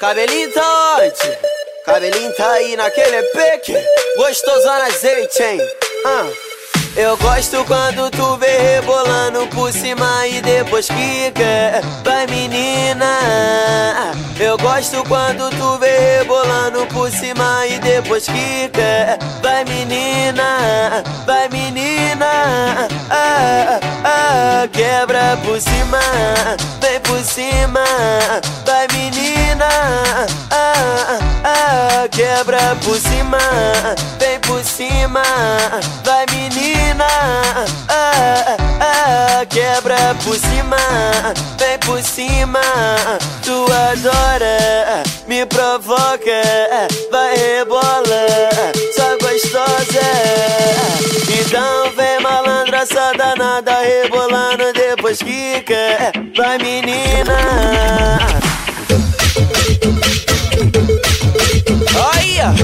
Cabelinho tá onde? Cabelinho tá aí naquele pique. Gostosão na azeite, hein? Ah. Eu gosto quando tu vê rebolando por cima e depois quica. Vai menina. Eu gosto quando tu vê rebolando por cima e depois quica. Vai menina. Vai menina ah, Quebra por cima Vem por cima Vai menina ah, ah, Quebra por cima Vem por cima Vai menina ah, ah, ah, quebra por cima, vem por cima. Tu adora, me provoca, só danada, rebolando depois quica, vai menina. Olha!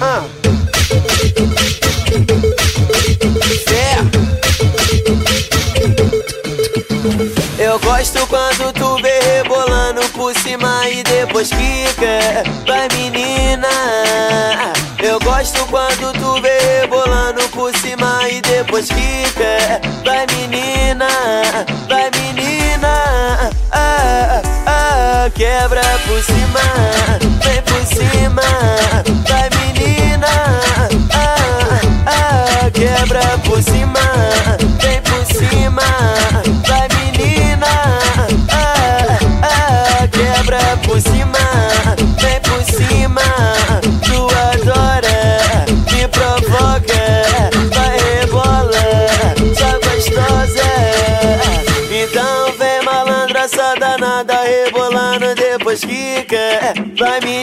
Ah. Eu gosto quando tu vê rebolando por cima e depois fica. Vai menina. Gosto quando tu vê rebolando por cima e depois fica. Vai menina, vai menina. Ah, ah, ah, quebra por cima, danada, rebolando depois fica. Vai me